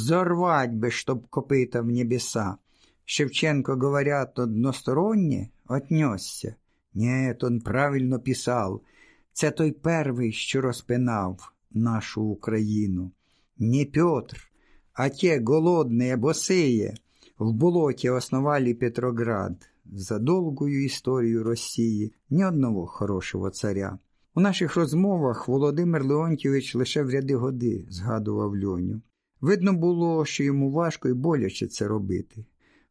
Зорвать бы, чтоб копыта в небеса. Шевченко, говорят, односторонне отнесся. Нет, он правильно писав. Це той перший, що розпинав нашу Україну. Не Петр, а те голодные, босые, в болоте основали Петроград. За долгую історію Росії ні одного хорошого царя. У наших розмовах Володимир Леонтьович лише в ряди годи згадував льоню. Видно було, що йому важко і боляче це робити.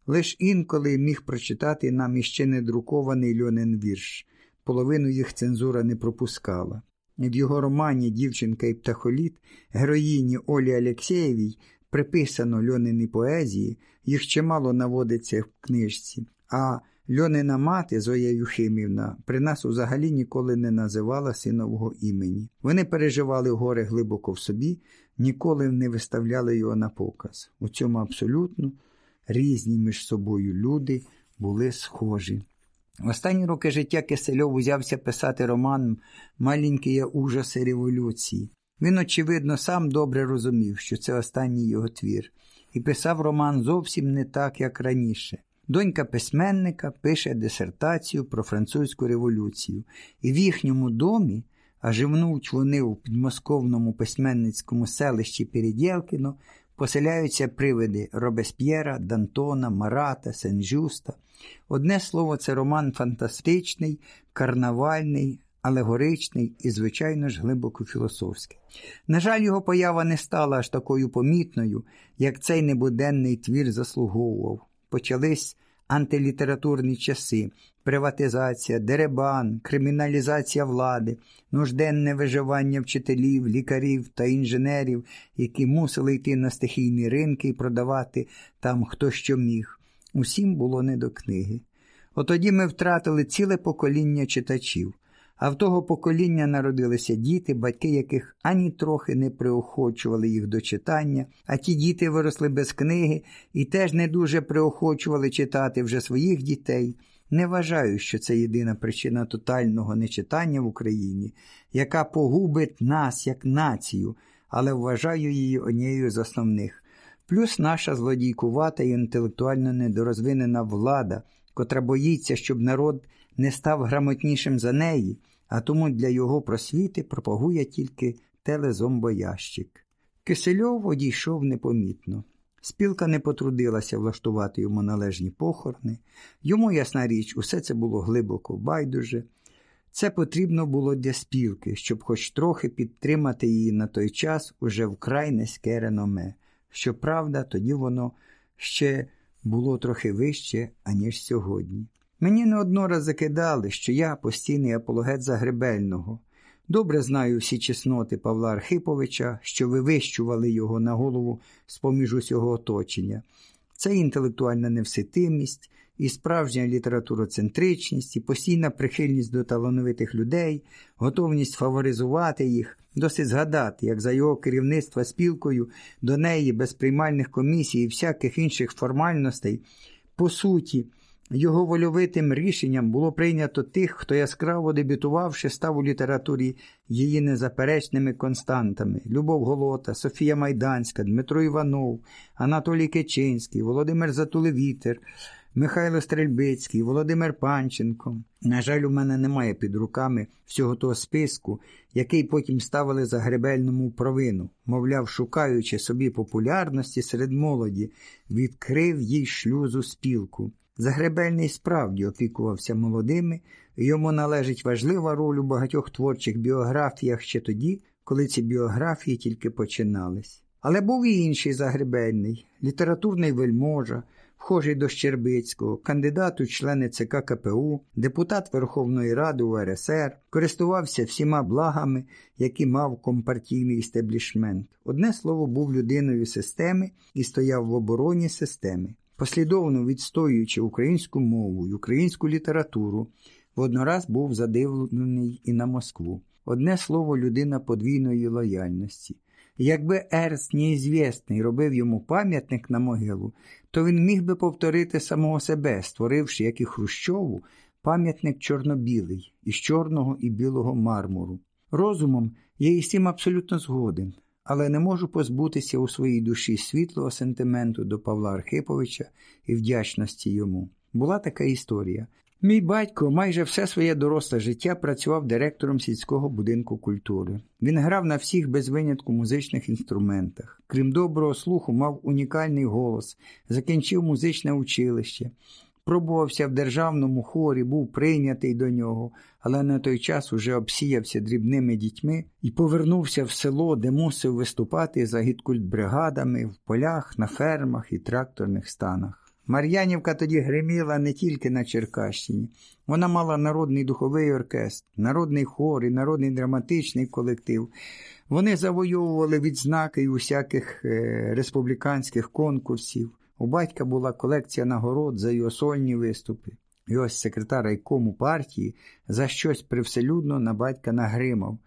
Лиш інколи міг прочитати нам іще не друкований льонин вірш, половину їх цензура не пропускала. В його романі Дівчинка і птахоліт героїні Олі Алєксєєвій приписано льонини поезії, їх чимало наводиться в книжці, а льонина мати Зоя Юхимівна при нас взагалі ніколи не називала синового імені. Вони переживали горе глибоко в собі, ніколи не виставляли його на показ. У цьому абсолютно різні між собою люди були схожі. В останні роки життя Кисельов узявся писати роман Маленькі ужаси революції. Він, очевидно, сам добре розумів, що це останній його твір, і писав роман зовсім не так, як раніше. Донька письменника пише дисертацію про французьку революцію, і в їхньому домі, а живнуть вони у підмосковному письменницькому селищі Передєлкіно, поселяються привиди Робесп'єра, Дантона, Марата, Сен-Жюста. Одне слово, це роман фантастичний, карнавальний, алегоричний і, звичайно ж, глибоко філософський. На жаль, його поява не стала аж такою помітною, як цей небуденний твір заслуговував. Почались антилітературні часи, приватизація, деребан, криміналізація влади, нужденне виживання вчителів, лікарів та інженерів, які мусили йти на стихійні ринки і продавати там хто що міг. Усім було не до книги. Отоді ми втратили ціле покоління читачів. А в того покоління народилися діти, батьки яких ані трохи не приохочували їх до читання, а ті діти виросли без книги і теж не дуже приохочували читати вже своїх дітей. Не вважаю, що це єдина причина тотального нечитання в Україні, яка погубить нас як націю, але вважаю її однією з основних. Плюс наша злодійкувата і інтелектуально недорозвинена влада, котра боїться, щоб народ не став грамотнішим за неї, а тому для його просвіти пропагує тільки телезомбоящик. Кисельов одійшов непомітно. Спілка не потрудилася влаштувати йому належні похорони. Йому, ясна річ, усе це було глибоко байдуже. Це потрібно було для спілки, щоб хоч трохи підтримати її на той час уже вкрай низьке реноме. Щоправда, тоді воно ще було трохи вище, аніж сьогодні. Мені не одно раз закидали, що я постійний апологет Загребельного. Добре знаю всі чесноти Павла Архиповича, що вивищували його на голову з поміж усього оточення. Це інтелектуальна невситимість, і справжня літературоцентричність, і постійна прихильність до талановитих людей, готовність фаворизувати їх, досить згадати, як за його керівництва спілкою до неї без приймальних комісій і всяких інших формальностей, по суті, його вольовитим рішенням було прийнято тих, хто яскраво дебютувавши, став у літературі її незаперечними константами: Любов Голота, Софія Майданська, Дмитро Іванов, Анатолій Кечинський, Володимир Затулевітер, Михайло Стрельбицький, Володимир Панченко. На жаль, у мене немає під руками всього того списку, який потім ставили за гребельному провину, мовляв, шукаючи собі популярності серед молоді, відкрив їй шлюзу спілку. Загребельний справді опікувався молодими, йому належить важлива роль у багатьох творчих біографіях ще тоді, коли ці біографії тільки починались. Але був і інший Загребельний, літературний вельможа, вхожий до Щербицького, кандидат у члени ЦК КПУ, депутат Верховної Ради УРСР, користувався всіма благами, які мав компартійний істеблішмент. Одне слово, був людиною системи і стояв в обороні системи послідовно відстоюючи українську мову і українську літературу, воднораз був задивлений і на Москву. Одне слово, людина подвійної лояльності. Якби Ерст неізвісний робив йому пам'ятник на могилу, то він міг би повторити самого себе, створивши, як і Хрущову, пам'ятник чорно-білий із чорного і білого мармуру. Розумом я із цим абсолютно згоден, але не можу позбутися у своїй душі світлого сентименту до Павла Архиповича і вдячності йому. Була така історія. Мій батько майже все своє доросле життя працював директором сільського будинку культури. Він грав на всіх без винятку музичних інструментах. Крім доброго слуху, мав унікальний голос, закінчив музичне училище, пробувався в державному хорі, був прийнятий до нього, але на той час уже обсіявся дрібними дітьми і повернувся в село, де мусив виступати за гідкультбригадами в полях, на фермах і тракторних станах. Мар'янівка тоді гриміла не тільки на Черкащині. Вона мала народний духовий оркестр, народний хор і народний драматичний колектив. Вони завойовували відзнаки й усяких е, республіканських конкурсів. У батька була колекція нагород за його сольні виступи. І ось секретар райкому партії за щось привселюдно на батька нагримав,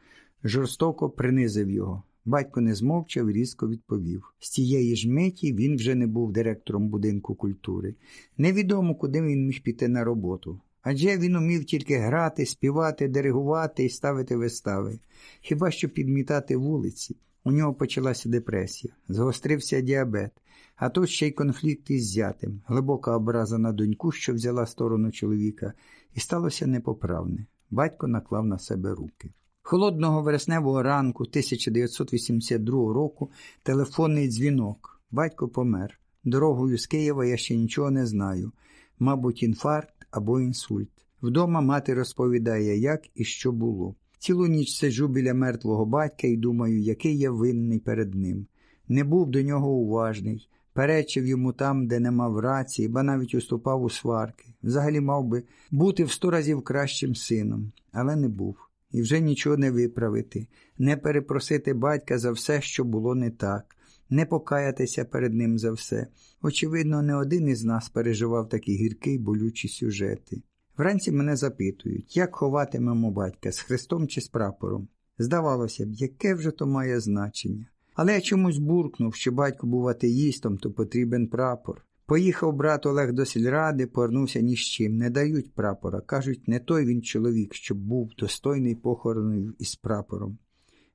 жорстоко принизив його. Батько не змовчав і різко відповів. З тієї ж миті він вже не був директором будинку культури. Невідомо, куди він міг піти на роботу. Адже він умів тільки грати, співати, диригувати і ставити вистави, хіба що підмітати вулиці. У нього почалася депресія, згострився діабет, а тут ще й конфлікт із зятем, глибока образа на доньку, що взяла сторону чоловіка, і сталося непоправне. Батько наклав на себе руки. Холодного вересневого ранку 1982 року телефонний дзвінок. Батько помер. Дорогою з Києва я ще нічого не знаю. Мабуть, інфаркт або інсульт. Вдома мати розповідає, як і що було. Цілу ніч сиджу біля мертвого батька і думаю, який я винний перед ним. Не був до нього уважний, перечив йому там, де не мав рації, ба навіть уступав у сварки. Взагалі мав би бути в сто разів кращим сином, але не був і вже нічого не виправити, не перепросити батька за все, що було не так, не покаятися перед ним за все. Очевидно, не один із нас переживав такі гіркі й болючі сюжети. Вранці мене запитують, як ховатимемо батька з хрестом чи з прапором. Здавалося б, яке вже то має значення. Але я чомусь буркнув, що батько був атеїстом, то потрібен прапор. Поїхав брат Олег до сільради, повернувся ні з чим. Не дають прапора. Кажуть, не той він чоловік, щоб був достойний похороною із прапором.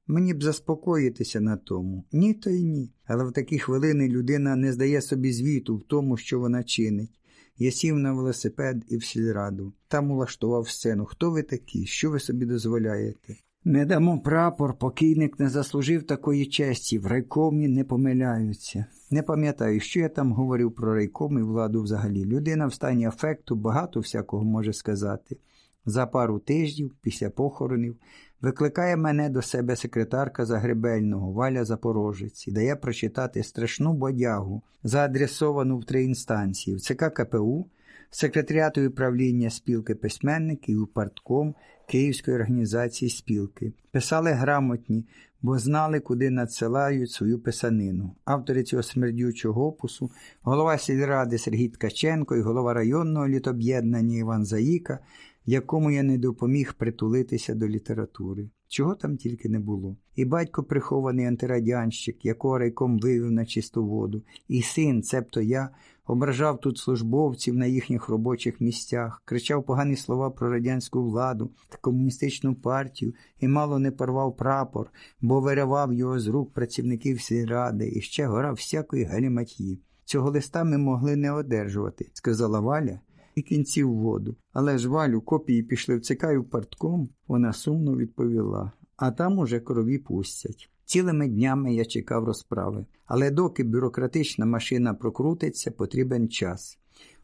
Мені б заспокоїтися на тому. Ні, то й ні. Але в такі хвилини людина не здає собі звіту в тому, що вона чинить. Я сів на велосипед і в сільраду. Там улаштував сцену. Хто ви такі? Що ви собі дозволяєте? Не дамо прапор, покійник не заслужив такої честі, в райкомі не помиляються. Не пам'ятаю, що я там говорив про райком і владу взагалі. Людина в стані афекту багато всякого може сказати. За пару тижнів, після похоронів, викликає мене до себе секретарка Загребельного Валя Запорожець і дає прочитати страшну бодягу, заадресовану в три інстанції в ЦК КПУ, секретаріату управління спілки письменників і партком Київської організації спілки. Писали грамотні, бо знали, куди надсилають свою писанину. Автори цього смердючого опусу, голова сільради Сергій Ткаченко і голова районного літоб'єднання Іван Заїка, якому я не допоміг притулитися до літератури. Чого там тільки не було. І батько прихований антирадянщик, якого райком вивів на чисту воду, і син, цебто я, ображав тут службовців на їхніх робочих місцях, кричав погані слова про радянську владу та комуністичну партію і мало не порвав прапор, бо виривав його з рук працівників сільради і ще гора всякої галіматьї. Цього листа ми могли не одержувати, сказала Валя і кінців воду. Але ж валю копії пішли в в партком, вона сумно відповіла, а там уже крові пустять. Цілими днями я чекав розправи, але доки бюрократична машина прокрутиться, потрібен час.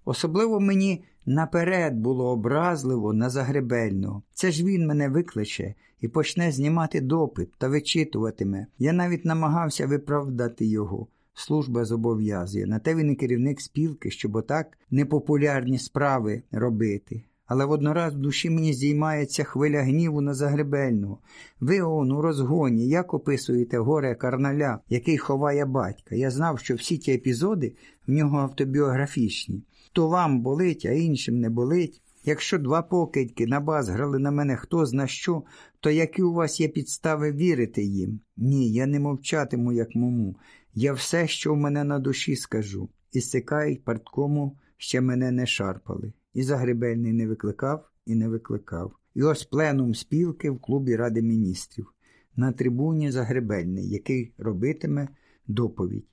Особливо мені наперед було образливо на Загребельного. Це ж він мене викличе і почне знімати допит та вичитуватиме. Я навіть намагався виправдати його. Служба зобов'язує. На те він і керівник спілки, щоб отак непопулярні справи робити. Але воднораз в душі мені здіймається хвиля гніву на Загребельного. Ви он у розгоні, як описуєте горе карналя, який ховає батька. Я знав, що всі ті епізоди в нього автобіографічні. То вам болить, а іншим не болить. Якщо два покидьки на бас грали на мене хто зна що, то які у вас є підстави вірити їм? Ні, я не мовчатиму, як муму. Я все, що в мене на душі скажу. І сикають парткому ще мене не шарпали. І Загребельний не викликав і не викликав. І ось пленум спілки в клубі Ради міністрів. на трибуні Загребельний, який робитиме доповідь.